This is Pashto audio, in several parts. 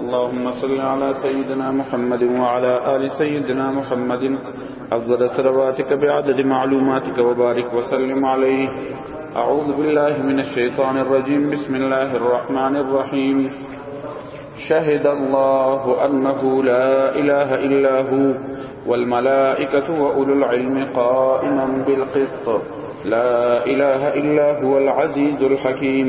اللهم صل على سيدنا محمد وعلى آل سيدنا محمد أفضل صلواتك بعدد معلوماتك وبارك وسلم عليه أعوذ بالله من الشيطان الرجيم بسم الله الرحمن الرحيم شهد الله أنه لا إله إلا هو والملائكة وأولو العلم قائما بالقسط لا إله إلا هو العزيز الحكيم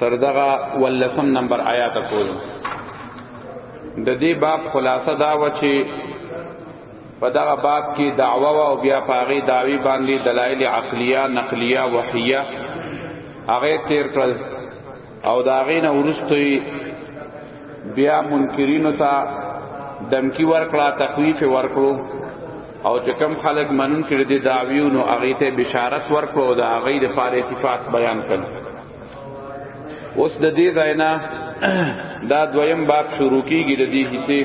تر دغه ولسم نمبر آیات پورې د دې باب خلاصه دا و چې په دغه باب کې دعوا او بیا پاغي داوی باندې دلایل عقلیه نقلیه وحیه هغه تیر کړل او داغې نه ورستوي بیا منکرینو ته دمکی ورکړه تخویف ورکړو او چې کم خلک منون کړي دي داویونو هغه ته بشارت ورکړو او دا هغه د فارسی فاس بیان کړي اوس د دې ځاینا دا دویم باب شروع کیږي د دې حصے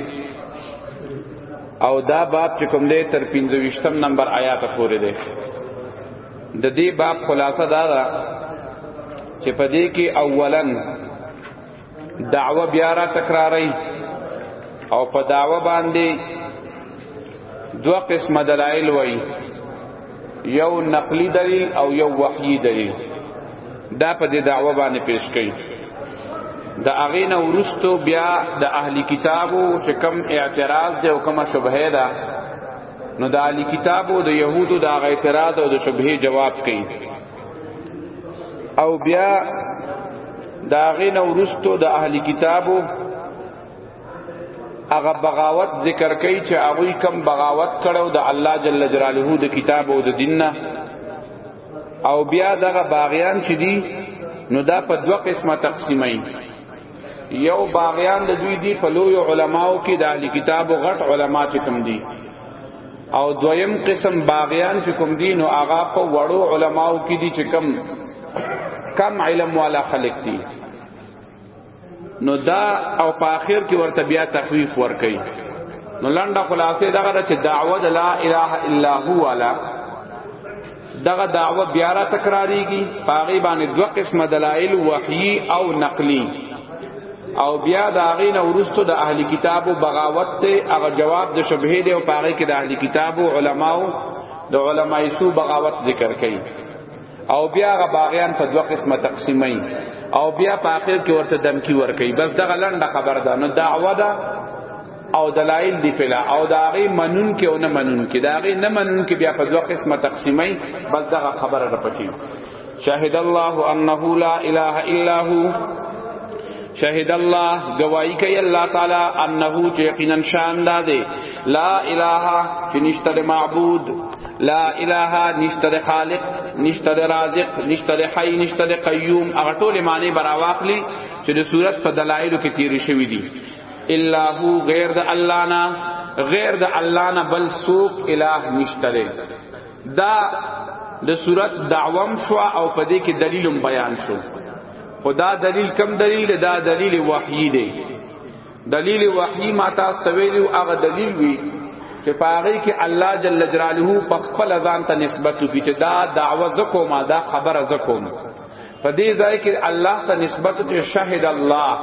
او دا باب چې کوم دی تر 25 نمبر آیات پورې دی د دې باب خلاصه دا ده چې په دې کې اولن دعوه بیا را تکراری او په دعوه باندې دو قسم دلائل وای یو نقلی دلیل او یو وحی دلیل دا په دې دعوه باندې پیش کړي د اغه نه ورستو بیا د اهلی کتابو چې کم اعتراض دی او کومه شبهه ده نو د اهلی کتابو د يهودو د اغه اعتراض او د شبهه جواب کړي او بیا دا غین ورستو د اهلی کتابو هغه بغاوت ذکر کوي چې هغه کم بغاوت کړو د الله جل جلاله د کتاب او د دیننا او بیا دغه باغیان چې دي نو دا په دوه قسمه تقسیمای یو باغیان د دوی دی په لوی علماو کې د اهل کتاب او غټ علما چې کوم دي او دویم قسم باغیان چې کوم دي نو هغه په وړو علماو کې دي چې کم کم علم والا خلق دي نو دا او په اخر کې ورته بیا تخفیف ور کوي نو لنډه خلاصې دغه چې دعوت لا اله الا هو والا دغه دعوه بیا را تکراریږي پاغي باندې دوه قسمه دلایل وحیی او نقلی او بیا د هغه نه ورستو د اهلی کتابو بغاوت ته هغه جواب د شبهه دی او پاغي کې د اهلی کتابو علماو د علماي سو بغاوت ذکر کړي او بیا هغه باغیان په دوه قسمه تقسیمای او بیا په اخر کې ورته دمکی ور کوي بس دغه لنډه خبر ده نو دعوه ده او دلایل دی پلا او دا غي منون کې او نه منون کې دا غي نه منون کې بیا په دوه قسمه تقسیمای بس دا خبره را پکې شاهد الله انه لا اله الا هو شهد الله گواہی کوي الله تعالی انه چې یقینا شان ده لا اله چې نشته معبود لا اله نشته خالق نشته رازق نشته حی نشته قیوم هغه ټول معنی براواخلی چې د صورت په دلایلو کې تیر شوی دي الا هو غیر د الله نه غیر د الله نه بل سوق الہ نشته دا د صورت دعوام شو او په دې کې دلیلم بیان شو خدا دلیل کم دلیل دا دلیل وحی دی دلیل وحی ما تاسو ته ویلو هغه دلیل وی چې پاره کې الله جل جلاله په خپل ځان ته نسبت کوي چې دا دعوه زکو ما دا خبره زکو په دې ځای کې الله ته نسبت ته شاهد الله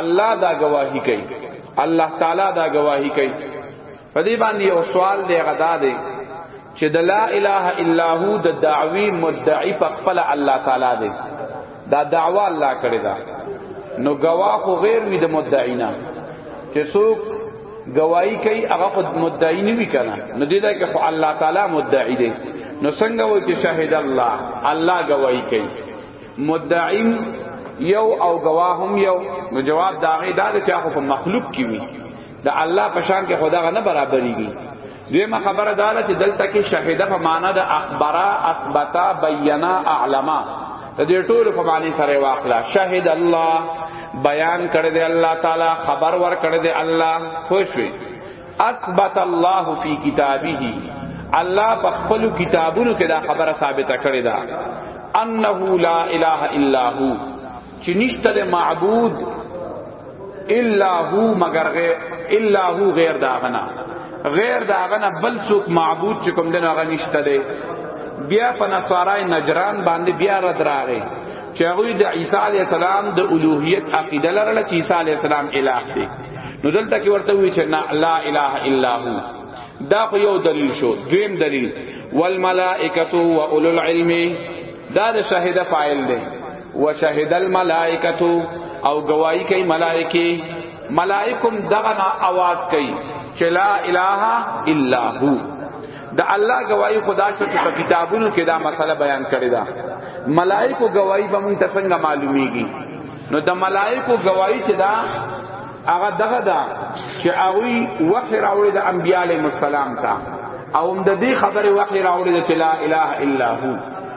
الله دا گواہی کوي الله تعالی دا گواہی کوي په دې باندې یو سوال دی غدا دی چې د لا اله الا هو د دعوی مدعی په خپل الله تعالی دی دا دعوا الله کړی دا نو گواه خو غیر وي د مدعینا چې څوک گواہی کوي هغه خود مدعی نه وی کنه نو دې دا کې الله تعالی مدعی دی نو څنګه وای چې شاهد الله الله گواہی کوي مدعیم یو او گواهم یو نو جواب داغه دا چې هغه په مخلوق کې وي د الله په شان کې خدا غنه برابرېږي دویمه خبره دا ده چې دلته کې شهیده په معنا د اخبرا اثبتا بینا اعلما د دې ټول په معنی سره واخلا شهید الله بیان کړی دی الله تعالی خبر ور کړی دی الله خوش وي اثبت الله فی کتابه الله په خپل کتابونو کې دا خبره ثابته کړې ده انه لا اله الا هو چې نشته د معبود الا هو مگر غیر الا هو غیر داغنا غیر داغنا بل څوک معبود چې کوم دین هغه نشته دی بیا په نصارای نجران باندې بیا را دراغه چې هغه د عیسی علی السلام د الوهیت عقیده لرله چې عیسی علی السلام الہ دی نو دلته کې ورته وی چې نه لا اله الا هو دا خو یو دلیل شو دویم دلیل والملائکه و اولو العلم دا د شاهد فاعل دی وشهد الملائکه او گواہی کوي ملائکه ملائکم دغنا आवाज کوي چې لا اله الا هو د الله گواہی خدا شو چې په کتابونو کې دا مسله بیان کړی دا ملائکو گواہی به مونږ څنګه معلومیږي نو د ملائکو گواہی چې دا هغه دغه دا چې هغه وحی راوړي د انبیاله مسالم ته او د دې خبره وحی راوړي چې لا اله الا هو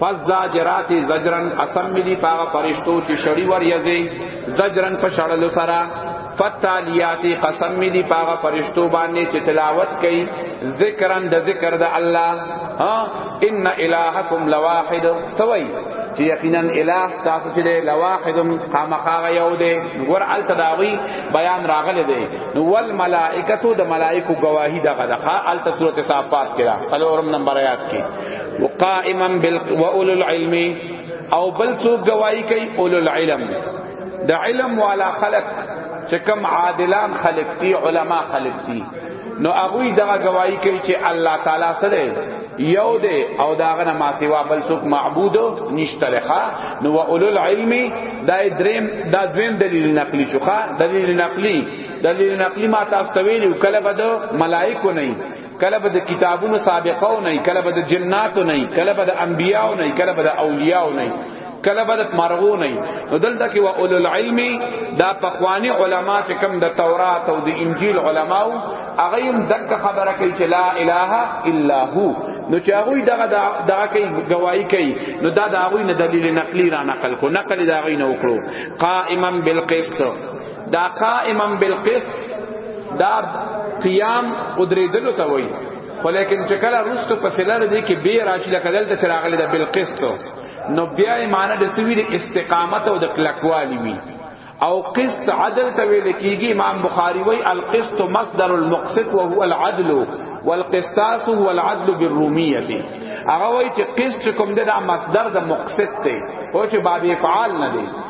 فزاجرات زجرن اسم ملی پاغه فرشتو چې شړی ور یزي زجرن په شړلو سره فتالیات قسم ملی پاغه فرشتو باندې چې تلاوت کوي ذکرن د ذکر د الله ها ان الہکم لواحد سوئی چې یقینا الہ تاسو چې له لواحد خامخا یو دی ور ال تداوی بیان راغله دی نو ول ملائکتو د ملائکو گواہی دغه دغه ال سورته صافات کې را څلورم نمبر آیات کې وقائما بال واولو العلم او بل څوک گواہی کوي اولو العلم د علم والا خلق چې کم عادلان خلق دي علما خلق دي نو هغه دا گواہی کوي چې الله تعالی سره یو دی او داغه نه ما سیوا بل څوک معبود نشته لخوا نو اولو العلم دا دریم دا دویم دلیل نقلی شوخه دلیل نقلی دلیل نقلی ما تاسو ته ویلو کله بده ملائکه نه کله به د کتابونو سابقه نه کله به د جناتو نه کله به د انبیاو نه کله به د اولیاو نه کله به د مرغو نه نو دلته کې و اول العلم دا پخوانی علما چې کوم د تورات او د انجیل علماو هغه هم دک خبره کوي چې لا اله الا هو نو چې هغه دغه دغه کوي گواہی کوي نو دا د هغه نه دلیل نقلی را نقل کو نقل دا غي نه وکړو قائما بالقسط دا قائما بالقسط دا قیام قدریدلو ته وای خو لیکن چې کله رستو پسې لرځي کې به راشي لکه دلته چې راغلی دا بالقسط نو بیا یې معنی د سوي د استقامت او د کلکوالي وی او قسط عدل ته ویل کیږي امام بخاری وای القسط مصدر المقسط وهو العدل والقسطاس هو العدل بالروميه هغه وای چې قسط کوم د مصدر د مقسط ته او چې باب افعال نه دی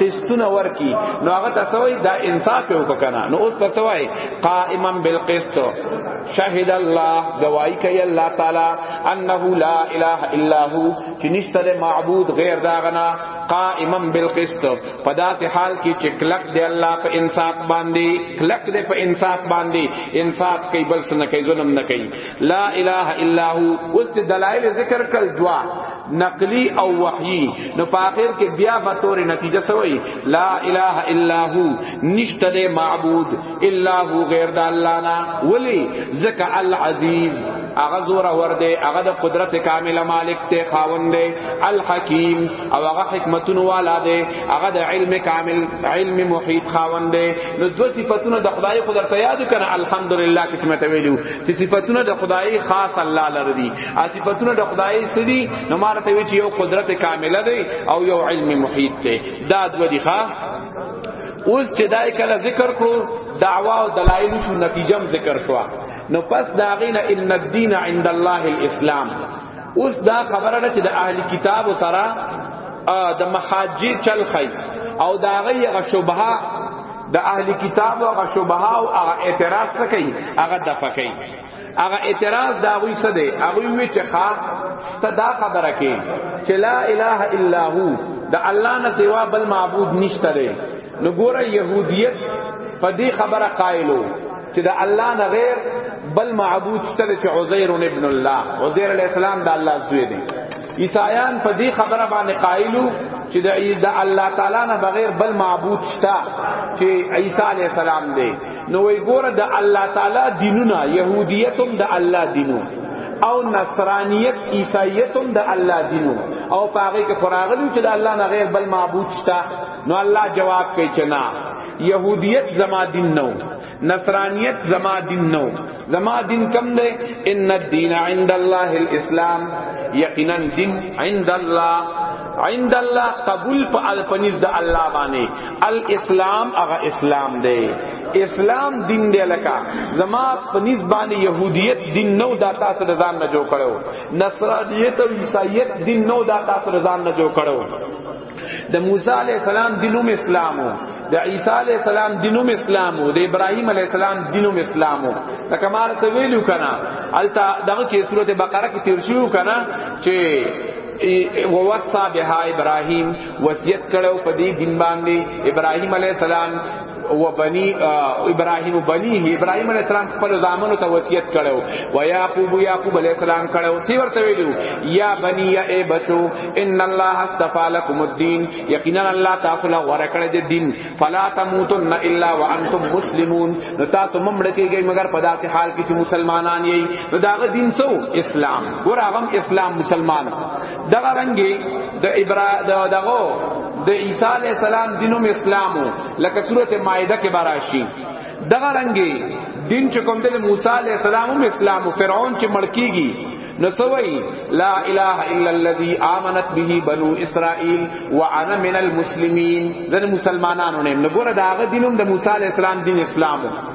قسطونه ورکی نو هغه تاسو وای دا انصاف یو وکنه نو اوس تاسو وای قائما بالقسط شهد الله گواہی کوي الله تعالی انه لا اله الا هو چې نشته معبود غیر دا غنا قائما بالقسط پدات حال کې چې کلک دی الله په انصاف باندې کلک دی په انصاف باندې انصاف کوي بل څه نه کوي ظلم نه کوي لا اله الا هو اوس دلایل ذکر کړ دوا نقلی او وحی نو په اخر کې بیا به تور نتیجه سوی لا اله الا هو نشته د معبود الا هو غیر د الله نه ولی زک العزیز هغه زور ور دی هغه د قدرت کامل مالک ته خاوند دی الحکیم او هغه حکمتون والا دی هغه د علم کامل علم محیط خاوند دی نو دو صفاتونه د خدای قدرت یاد کنه الحمدلله کتمه ویلو چې صفاتونه د خدای خاص الله لري صفاتونه د خدای سړي نو مار ته وی چې یو قدرت کامله دی او یو علم محیط دی دا د ودی ښا اوس چې دای کله ذکر کړو دعوا او دلایل شو نتیجه ذکر شو نو پس داغینا ان الدین عند الله الاسلام اوس دا خبره ده چې د اهل کتاب سره د محاجی چل خی او دا غیغه شبهه د اهل کتاب او شبهه او اعتراض کوي هغه دفقې هغه اعتراض دا غوي څه دی هغه وی چې ښا ته دا خبره کې چې لا اله الا هو دا الله نه سوا بل معبود نشته دی نو ګوره يهوديت په دې خبره قائلو چې دا الله نه غیر بل معبود شته چې عزیر ابن الله عزیر علی السلام دا الله زوی دی عیسایان په دې خبره باندې قائلو چې د الله تعالی نه بغیر بل معبود شته چې عیسی علی السلام دی نو وی ګوره د الله تعالی دینونه يهودیت هم د الله دینو او نصرانیت عیسایت هم د الله دینو او پاره کې فراغلی چې د الله نه غیر بل معبود شته نو الله جواب کوي چې نه يهودیت زما دین نو نصرانیت زما دین نو زما دین کم دی ان الدین عند الله الاسلام یقینا دین عند الله عند الله قبول په الفنیز د الله باندې الاسلام هغه اسلام دی اسلام دین دی لکه زما پنځ باندې يهوديت دین نو دا تاسو د ځان نه جوړ کړو نصرانيت او عیسایت دین نو دا تاسو د ځان نه جوړ کړو د موسی علی السلام دینوم اسلامو د عیسی علی السلام دینوم اسلامو د ابراهیم علی السلام دینوم اسلامو دا کمال ته ویلو کنا التا دغه کې سورته بقره کې تیر شو کنا چې ووصا بها ابراهيم وصیت کړو په دې دین باندې ابراهيم عليه السلام و بنی ابراهیم بنی ابراهیم علیہ السلام خپل زامنو ته وصیت کړو و یعقوب یعقوب علیہ السلام کړو سی ورته ویلو یا بنی یا ای بچو ان الله استفا لكم الدین یقینا الله تاسو له غره کړی دی دین فلا تموتن الا وانتم مسلمون نو تاسو ممړ کیږئ مگر په داسې حال کې چې مسلمانان یې نو داغه دین سو اسلام ګور هغه اسلام مسلمان دغه رنګي د ابرا دغه د عیسی علی السلام دینوم اسلامو لکه سورته مائده کې براشي دغه رنګي دین چې کوم د موسی علی السلام هم اسلام او فرعون چې مړکیږي نو سوئی لا اله الا الذي امنت به بنو اسرائيل وانا من المسلمين زن مسلمانانو نه نګور داغه دینوم د موسی علی السلام دین اسلامو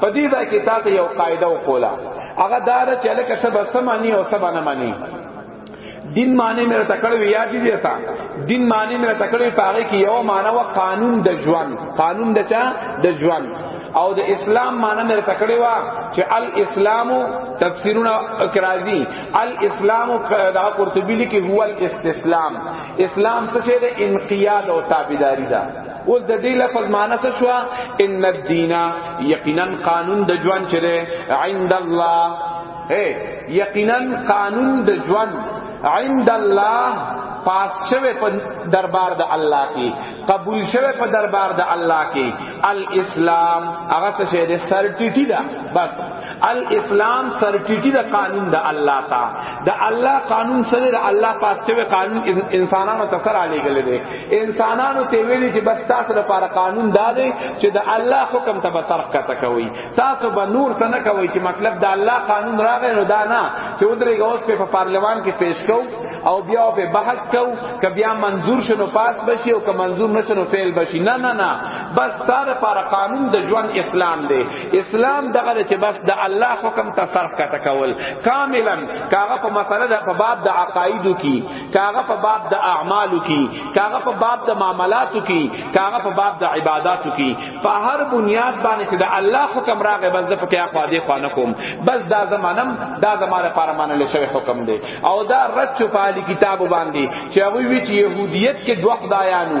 په دې ځای کې تاسو یو قاعده وکولا هغه دا ده چې لکه څه به سمانی او سبا نه مانی دین معنی مې تکړه ویا دي دي تا دین معنی مې تکړه پاره کې یو معنی و قانون د ژوند قانون د چا د ژوند او د اسلام معنی مې تکړه وا چې الاسلام تفسیرونه کرازی الاسلام دا قرطبی لیکي هو الاستسلام اسلام څه شه د انقیاد او تابعداري ده اوس د دې لفظ معنی څه شو ان الدین یقینا قانون د ژوند چره عند الله اے یقینا قانون د ژوند عند الله پاس شوه په دربار د الله کې قبول شوه په دربار د الله کې الاسلام هغه څه شه د سرټیټی دا بس الاسلام سرټیټی د قانون د الله تا د الله قانون سره د الله پاک ته قانون انسانانو ته سره علی ګل دي انسانانو ته ویلي چې بس تاسو لپاره قانون دا دی چې د الله حکم ته بسرق کته کوي تاسو به نور څه نه کوي چې مطلب د الله قانون راغی نو دا نه چې ودرې اوس په پارلمان کې پیش کو او بیا په بحث کو ک بیا منظور شنو پاس بشي او ک منظور نشنو فعل بشي نه نه نه بس تاسو لپاره قانون د ژوند اسلام دی اسلام دغه چې بس د الله حکم ته صرف کته کول کاملا کاغه په مسله د په باب د عقاید کی کاغه په باب د اعمال کی کاغه په باب د معاملات کی کاغه په باب د عبادت کی په هر بنیاد باندې چې د الله حکم راغی بس د پکې اخوا دې خو نه کوم بس دا زمانم دا زماره لپاره منل شوی حکم دی او دا رد چوپالی کتاب باندې چې هغه وی چې يهودیت کې دوه خدایانو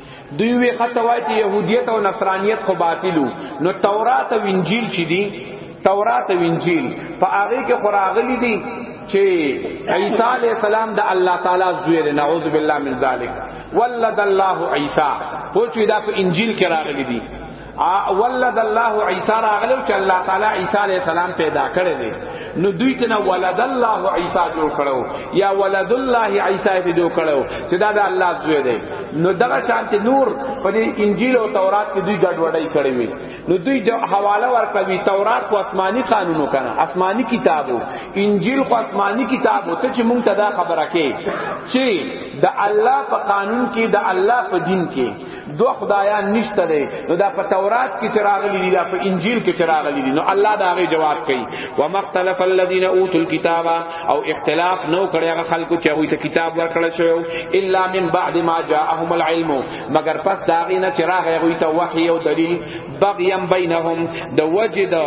دوی وی خطا وای چې يهوديت او نصرانيت خو باطلو نو تورات او انجیل چې دي تورات او انجیل په هغه کې خراغلی دي چې عیسی علی السلام د الله تعالی زوی دی نعوذ بالله من ذلک ولد الله عیسی پوښتنه دا په انجیل کې راغلی دي ولد الله عیسی راغلو چې الله تعالی عیسی علیہ السلام پیدا کړی دی نو دوی ته نه ولد الله عیسی جوړ کړو یا ولد الله عیسی به جوړ کړو چې دا د الله زوی دی نو دغه شانت نور په دې انجیل او تورات کې دوی ګډوډای کړی وي نو دوی جو حواله ورکوي تورات خو آسماني قانونو کنه آسماني کتابو انجیل خو آسماني کتابو ته چې مونږ ته دا خبره کې چې د الله په قانون کې د الله په دین کې دو خدایان نشته دی نو دا په تورات کې چراغلی دی دا په انجیل کې چراغلی دی نو الله دا غي جواب کوي و مختلف الذين اوتوا الكتاب او اختلاف نو کړی هغه خلکو چې هغه ته کتاب ورکړل شو الا من بعد ما جاءهم العلم مگر پس دا غي نه چراغ هغه ته وحي او دلیل بغیم بینهم د وجد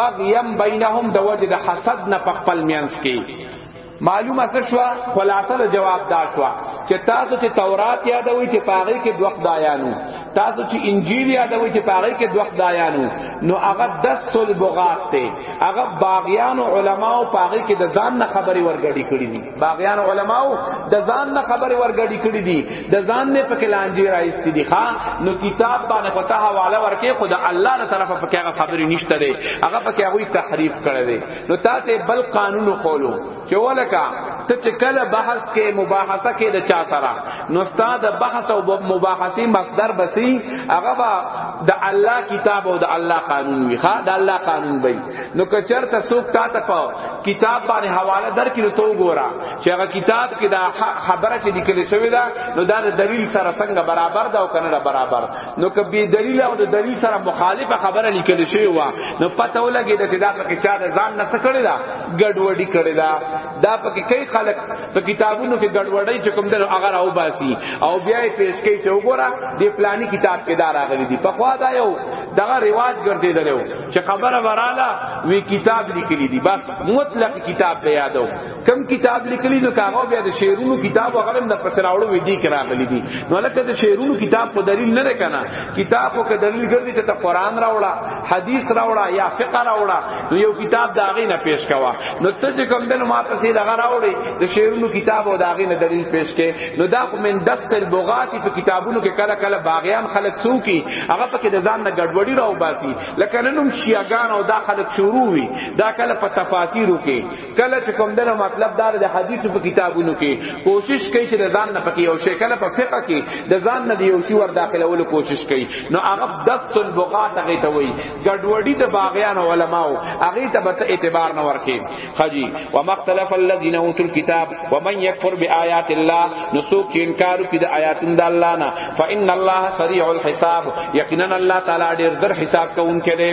بغیم بینهم د وجد حسد نه په خپل میانس کې معلومه څه شو خلاصه د جواب دا شو چې تاسو چې تورات یادوي چې پاغه کې دوه خدایانو تاسو چې انجیل یادوي چې پاغه کې دوه خدایانو نو هغه دست البغات ته هغه باغیان او علما او پاغه کې د ځان نه خبري ورګړي کړی دي باغیان او علما او د ځان نه خبري ورګړي کړی دي د ځان نه پکې لانجی راځي دي ښا نو کتاب باندې پتا حواله ورکه خدا الله تعالی په کې هغه خبري نشته دي هغه پکې هغه تحریف کړی دي نو تاسو بل قانون خولو چې ولکه ته چې کله بحث کې مباحثه کې د چا سره نو استاد بحث او مباحثه مصدر بسی هغه با د الله کتاب او د الله قانون وی ښا د الله قانون وی نو که چرته څوک تا ته په کتاب باندې حواله در کې نو تو ګورا چې هغه کتاب کې دا خبره چې لیکل شوی دا نو دا د دلیل سره څنګه برابر دا او کنه برابر نو که به دلیل او د دلیل سره مخالفه خبره لیکل شوی و نو پته ولګی د دا په کې چا د ځان نه څه کړی دا ګډوډی کړی دا دا په کې کئی خلک په کتابونو کې ګډوډی چې کوم در هغه راو باسي او بیا یې پیش کوي چې وګوره د پلاني کتاب کې دا راغلی دی په خوا دا یو دغه رواج ګرځیدل چې خبره وراله وی کتاب لیکلی دی بس مطلق کتاب ته یادو کم کتاب لیکلی نو کاغه بیا د شعرونو کتاب غلم د پسراوړو وی دی کرا غلی دی نو لکه د شعرونو کتاب په دلیل نه کنه کتاب په دلیل ګرځي چې ته قران راوړه حدیث راوړه یا فقہ راوړه نو یو کتاب دا غی نه پیش کوا نو ته چې کوم دنه ما پسې دا راوړي د شعرونو کتاب او دا غی نه دلیل پیش کې نو دا خو من دست البغات په کتابونو کې کله کله باغیان خلق سو کی هغه پکې د ځان نه ګډوډي راو باسي لکه ننم شیعاګان او دا خلق شروع وی دا کله په تفاسیر کې کله چې کوم دنه مطلب دار د حدیثو په کتابونو کې کوشش کوي چې د ځان نه پکې یو شی کله په فقہ کې د ځان نه یو شی ور داخلولو کوشش کوي نو هغه دست البغات هغه ته وایي ګډوډي د باغیان علماو هغه ته به اعتبار نه ورکي خجی ومختلف الذين اوتوا الكتاب ومن يكفر بآيات الله نسوک چې انکار کوي د آیاتونو د الله نه فإن الله سريع الحساب یقینا الله تعالی ډیر در حساب کوونکی دی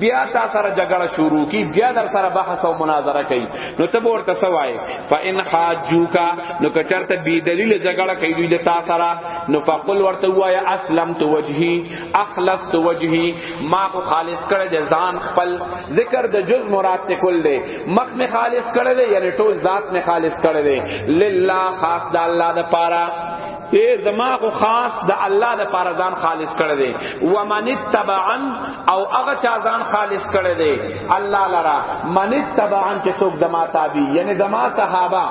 بیا تا سره جګړه شروع کی بیا در سره بحث او مناظره کوي نو ته ورته سوای فإن حاجوکا نو کچرته بی دلیل جګړه کوي دوی د تا سره نو فقل ورته وای اسلم تو وجهي اخلص تو وجهي ما خو خالص کړه د ځان خپل ذکر د جز مراد ته کول دی مخ می خالص کړه دی یعنی ټول ذات می خالص کړه دی لله خاص د الله د پاره اے زما خو خاص د الله د پاره ځان خالص کړه دی ومن تبعن او هغه چا ځان خالص کړي دي الله لرا من تبعن چې څوک زما تابع یعنی زما صحابه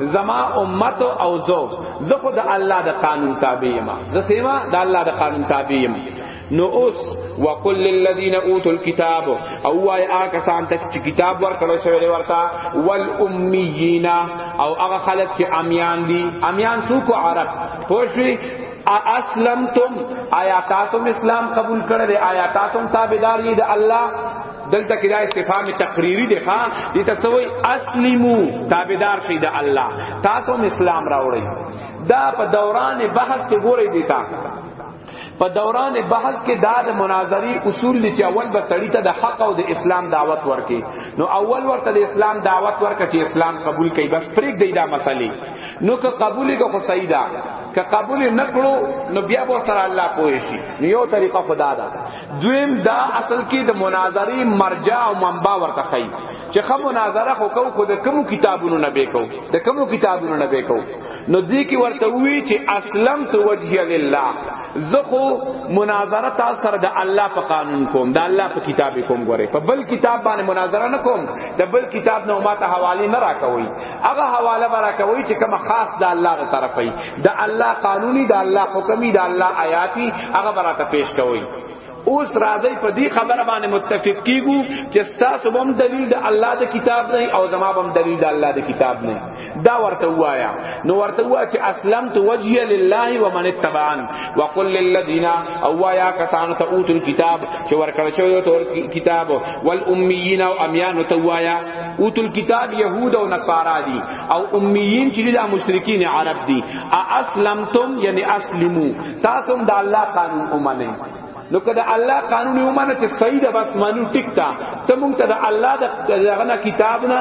زما امت او زو زه خو د الله د قانون تابع یم زه سیما د الله د قانون تابع یم نو اوس وقل للذین اوتوا الكتاب او وای هغه سان ته چې کتاب ورکړل شوی دی ورته والامیین او هغه خلک چې امیان دي امیان څوک عرب پوښوي اسلمتم آیا تاسو اسلام قبول کړل آیا تاسو تابعدار یی د الله دلته کې دا استفهام تقریری دی ښا دې ته سوې اسلمو تابعدار شئ د الله تاسو اسلام راوړئ دا په دوران بحث کې ګورئ دیتا په دوران بحث کې دا د مناظری اصول لچ اول به سړی ته د حق او د اسلام دعوت ورکې نو اول ورته د اسلام دعوت ورکې چې اسلام قبول کړي بس پرېګ دی دا مسلې نو که قبول کو خو صحیح ده که قبول نکړو نو بیا به سره الله پوه شي نو یو طریقه خدا ده دویم دا اصل کې د مناظری مرجع او منبع ورته خی چې خه مناظره خو کو خو د کوم کتابونو نه به کو د کوم کتابونو نه به کو نو دې کې ورته وی چې اسلم تو وجه لله زه خو مناظره تاسو سره د الله په قانون کوم د الله په کتاب کوم ګوره په بل کتاب باندې مناظره نه کوم د بل کتاب نه ما ته حواله نه راکوي هغه حواله برا کوي چې کوم خاص د الله تر طرفه وي د الله قانوني د الله حکمي د الله آیاتي هغه برا ته پیش کوي اوس راځي په دې خبره باندې متفق کیګو چې تاسو هم دلیل د الله د کتاب نه او زما هم دلیل د الله د کتاب نه دا ورته وایا نو ورته وا چې اسلم تو وجهي لله ومن اتبعن وقل للذین او وایا کسان ته اوتل کتاب چې ورکړ شوی تور کتاب والامین او امیان تو وایا اوتل کتاب یهود او نصارا دي او امیین چې دا مشرکین عرب دي اسلمتم یعنی اسلمو تاسو د الله قانون اومنه نو کدا الله قانون اومنه چې صحیح ده بس مانو ټیک تا ته مونږ ته د الله د غنا کتاب نه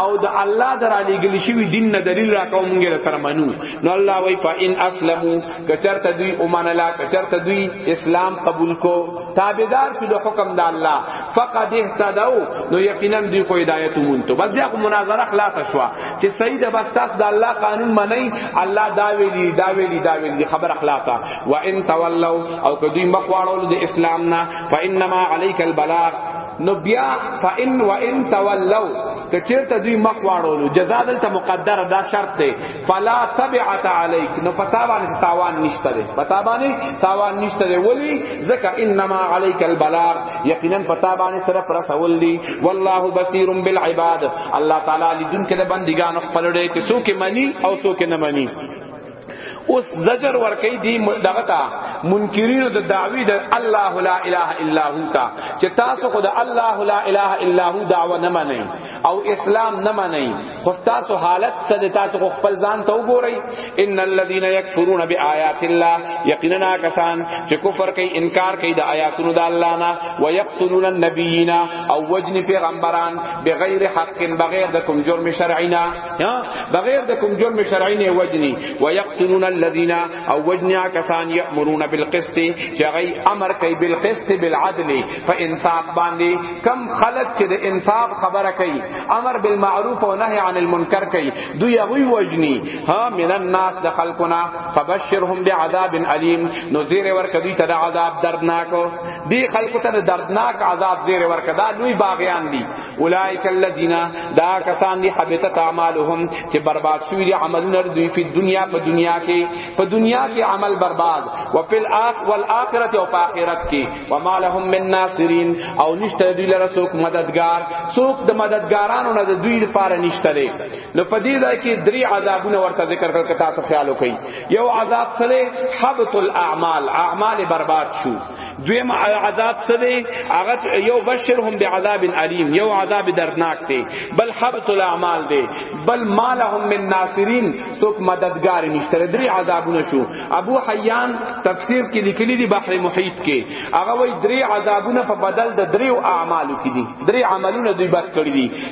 او د الله در علی گلی شوی دین نه دلیل را کوم مونږ سره منو نو الله وای فإن اسلمو کچرته دوی اومنه لا کچرته دوی اسلام قبول کو تابعدار شو د حکم د الله فقد اهتدوا نو یقینا دوی خو هدایت مونته بس بیا خو مناظره خلاص شو چې سید بس تاسو د الله قانون منئ الله دا ویلی دا ویلی دا ویلی خبر خلاصه و ان تولوا او که دوی مخ واړول د اسلام نه فانما عليك البلاغ نو بیا فإن وإن تولوا کچرته دوی مخ واړولو جزاء دلته مقدر دا شرط دی فلا تبعت عليك نو پتا باندې تاوان نشته دی پتا باندې تاوان نشته دی ولی زکه انما عليك البلاغ یقینا پتا باندې سره پر سوال دی والله بصير بالعباد الله تعالی لدن کې د بندګانو خپل دی چې څوک منی او څوک نه منی اوس زجر ورکی دی دغه تا منکرین د دعوی د الله لا اله الا هو تا چې تاسو خو د الله لا اله الا هو دعوه نه منئ او اسلام نه منئ خو تاسو حالت څه د تاسو خو خپل ځان ته وګورئ ان الذين يكفرون بآيات الله یقینا کسان چې کفر کوي انکار کوي د آیاتونو د الله نه ويقتلون النبيين او وجني پیغمبران بغیر حق بغیر د کوم جرم شرعینا بغیر د کوم جرم شرعی نه وجني ويقتلون الذين او وجنیا کسان یامرون بالقسط چې غي امر کوي بالقسط بالعدل په انصاف باندې کم خلق چې د انصاف خبره کوي امر بالمعروف او نهي عن المنکر کوي دوی غوي وجنی ها من الناس د خلقنا فبشرهم بعذاب الیم نو زیر ور کوي ته عذاب دردناک دی خلق ته دردناک عذاب زیر ور کدا لوی باغیان دي اولائک الذین دا کسان دی حبتت اعمالهم چې برباد شوی دی عملونه دوی په دنیا په دنیا کې په دنیا کې عمل برباد او په الاخ والآخرت او په آخرت کې و ما لهم من ناصرین او نشته دوی لره څوک مددگار څوک د مددګارانو نه د دوی لپاره نشته دی نو په دې ځای کې درې عذابونه ورته ذکر کړل کته تاسو خیال وکړئ یو عذاب سره حبط الاعمال اعمال برباد شو دویم عذاب څه دی هغه یو بشرهم بعذاب الیم یو عذاب دردناک دی بل حبط الاعمال دی بل مالهم من ناصرین څوک مددگار نشته درې عذابونه شو ابو حیان تفسیر کې لیکلی دی بحر محیط کې هغه وای درې عذابونه په بدل د درې اعمالو کې دي درې عملونه دوی بد کړی دي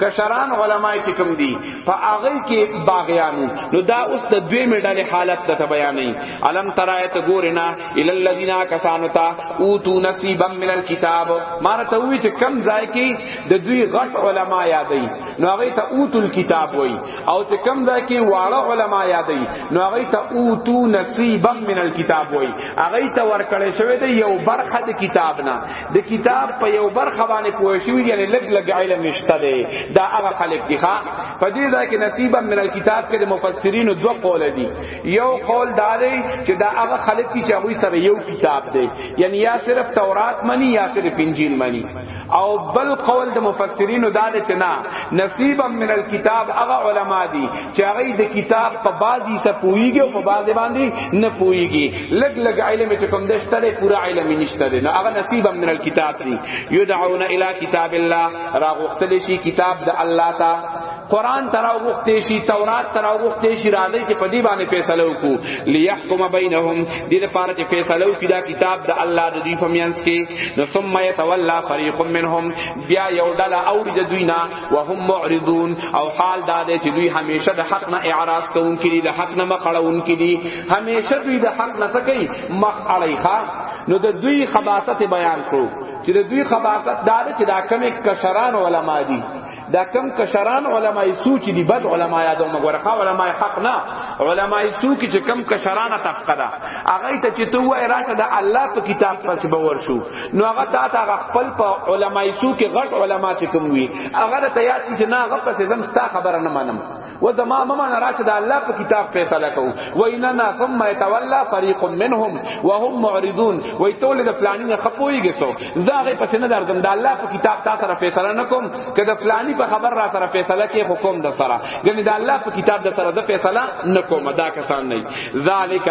کشران علما چې کوم دي په هغه کې باغیانو نو دا اوس د دوی مډالې حالت ته بیانې علم ترایت ګورنا ال الذین کسانو تا او تو نصیبا من الكتاب مار ته وی چې کم ځای کې د دوی غټ علما یادې نو هغه ته او تو کتاب وای او چې کم ځای کې واړه علما یادې نو هغه ته او تو نصیبا من الكتاب وای هغه ته ورکړې شوی دی یو برخه د کتاب نه د کتاب په یو برخه باندې پوه شوی یعنی لګ لګ علم شته دی دا هغه خلک دي ښا په دې ځای کې نصیبا من الكتاب کې د مفسرین دوه قول دي یو قول دا دی چې دا هغه خلک دي چې هغه سره یو کتاب دی یعنی یا صرف تورات منی یا صرف انجیل منی او بل قول د مفسرین دا دی چې نه نصیبا من الكتاب هغه علما دي چې هغه د کتاب په بعضی سره پویږي او په بعضی باندې نه پویږي لګ لګ علم چې کوم دشته دی پورا علم نشته دی نو هغه نصیب من الكتاب دی یدعون الی کتاب الله راغختل شي کتاب د الله تا قران تراوغته شي تورات تراوغته شي راځي چې په دې باندې فیصله وکړو ليحكم بينهم دې لپاره چې فیصله وکړي دا کتاب د الله د دوی په میانس کې نو ثم يتولى فريق منهم بیا یو ډله اوري د دوی نه وهم معرضون او حال دا دی چې دوی همیشه د حق نه اعراض کوونکي دي د حق نه مخ اړونکي دي همیشه دوی د حق نه څه کوي مخ اړي ښا نو د دوی خباثت بیان کړو چې د دوی خباثت دا دی چې دا کمی کشران علما دي دا کم کشران علما سوچ دي بد علما یادو مګور خا علما حق نه علما سوچ چې کم کشران طبقه ده هغه ته چې تو وای راشه د الله په کتاب پس باور شو نو هغه تا ته هغه خپل په علماي سو کې غټ علما چې کوم وي هغه ته یاد چې نه هغه پسې زم ستا خبره نه منم و زما مما نه راته د الله په کتاب فیصله کو و اننا ثم يتولى فريق منهم وهم معرضون و تول د فلانی نه خپويږي سو زاغه پسې نه درځم د الله په کتاب تا سره فیصله نه کوم که د فلانی په خبر را سره فیصله کې حکم د سره ګنې د الله په کتاب د سره د فیصله نه کوم دا کسان نه ذالک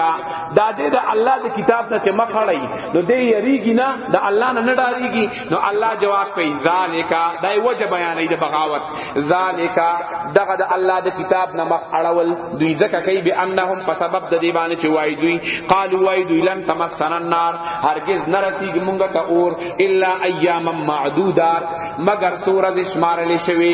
دا دې د الله د کتاب ته مخړی نو دې یریږي نه د الله نه نه ډاریږي نو الله جواب کوي ذالک دا وجه بیانې د بغاوت ذالک دغه د الله د کتاب نه مخ اړول دوی ځکه کوي به انهم په سبب د دې باندې چې وای دوی قالو وای دوی لن تمسن النار هرگز نه رسیږي مونږ ته اور الا ایام معدودات مگر سورج شمارل شوی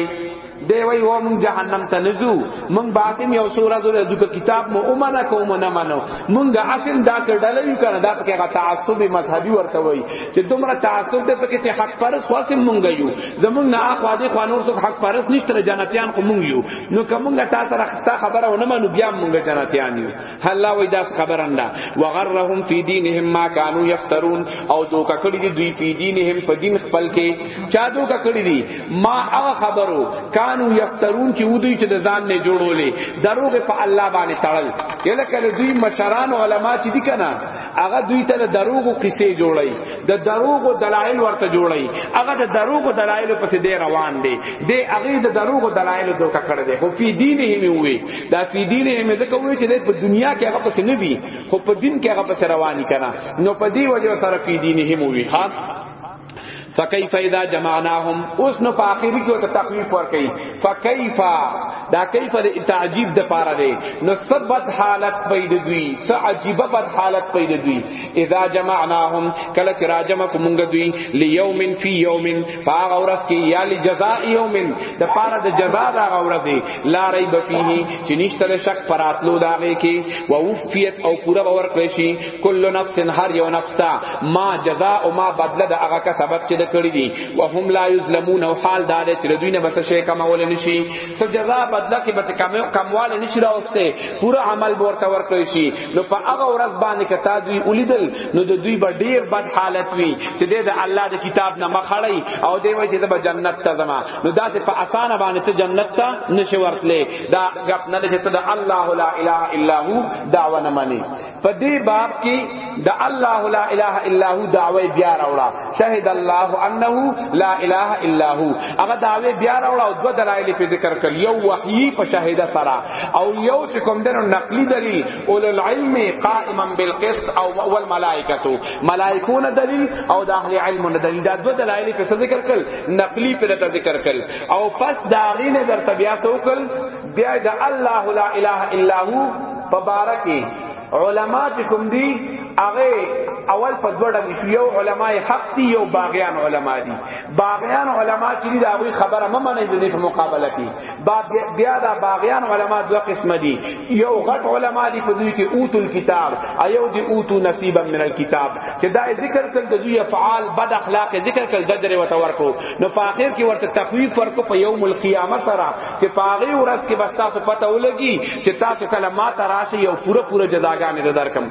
دی وای و مونږ جهنم ته نزو مونږ باطن یو سوره د دغه کتاب مو اومنه کوم نه منو مونږ اصل دا چړل یو کنه دا پکې غا تعصب مذهبي ورته وای چې دومره تعصب دې پکې چې حق پرس واسم مونږ یو زمونږ نه اخوا دې قانون څخه حق پرس نشته جنتیان خو مونږ یو نو کومه تا سره خبره ونه منو بیا مونږ جنتیان یو الله وای داس خبرن دا وغرهم فی دینهم ما کانوا یفترون او دوکا کړی دی دوی فی دینهم په دین خپل کې چا دوکا کړی دی ما هغه خبرو کانوا یفترون چې ودی چې د ځان نه جوړولې دروغ په الله باندې تړل یله کله دوی مشران او علما چې دي کنه هغه دوی ته د دروغ قصې جوړي د دروغ دلایل ورته جوړي هغه د دروغ دلایل پسې دی روان دی دی هغه د دروغ دلایل دوکا کړی دی خو فی دینهم وی دا فی دین هم ځکه وی چې په دنیا کې هغه پس نه وی خو په دین کې هغه پس رواني کنه نو په دې وجه سره فی دین هم وی ها فکیف اذا جمعناهم اوس نو په اخر کې ته تخفیف ورکړي فکیف دا کیف د تعجیب د پاره دی نو سبت حالت پیدا دوی س عجیب بد حالت پیدا دوی اذا جمعناهم کله چې راجم کو مونږ دوی ليوم فی یوم فاغ اورس کی یا لجزاء یوم د پاره د جزاء دا اور دی لا ریب فیه چې نشته شک پراتلو دا غي کی و وفیت او پورا باور کړی شي کل نفس هر یو نفس تا ما جزاء او ما بدله د هغه کا سبب چې د کړی دی وهم لا یظلمون او حال دا چې دوی نه بس شي کمول نشي څه جزا بدله کې به کم کمواله نشي راوسته پورا عمل ورته ورکړي شي نو په هغه ورځ باندې کتا دوی ولیدل نو د دوی به ډیر بد حالت وي چې د الله د کتاب نه مخړی او دی وایي چې به جنت ته ځما نو دا ته په اسانه باندې ته جنت ته نشي ورتلې دا غپ نه چې ته د الله لا اله الا هو دعوه نه مانی په دې باب کې د الله لا اله الا هو دعوی بیا راوړه شهد الله انه لا اله الا هو هغه دعوی بیا راوړه او دو دلایل په ذکر کړ یو وحی په شهید سره او یو چې کوم دنو نقلی دلیل اول العلم قائما بالقسط او اول ملائکتو ملائکون دلیل او د اهل علم دلیل دا دو دلایل په ذکر کړ نقلی په ذکر کړ او پس داغینه در طبیعت وکړ بیا د الله لا اله الا هو په باره کې علما چې کوم دي هغه اول په دوه ډول شو یو علما حق دي یو باغیان علما دي باغیان علما چې دي هغه خبره مې منې دي په مقابله کې بیا دا باغیان علما دوه قسم دي یو غټ علما دي په دوی کې اوتل کتاب ایو دي اوتو نصیبا من الكتاب چې دا ذکر کړل د دوی افعال بد اخلاق ذکر کړل د درې وته ورکو نو په اخر کې ورته تخویف ورکو په یوم القیامت سره چې پاغي ورځ کې بس تاسو پته ولګي چې تاسو کله ما ته راشي یو پوره پوره جزاګانې د درکم